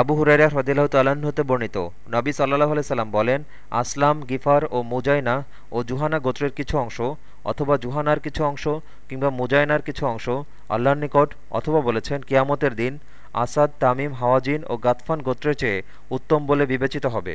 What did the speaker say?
আবু হুরাইরা হ্রদিল্লাহ তাল্লাহতে হতে বর্ণিত। নবী সাল্লাহ সাল্লাম বলেন, আসলাম, গিফার ও মুজাইনা ও জুহানা গোত্রের কিছু অংশ অথবা জুহানার কিছু অংশ কিংবা মুজাইনার কিছু অংশ আল্লাহর নিকট অথবা বলেছেন, কিয়ামতের দিন আসাদ, তামিম, হাওয়াজিন ও গাতফান গোত্রের চেয়ে উত্তম বলে বিবেচিত হবে।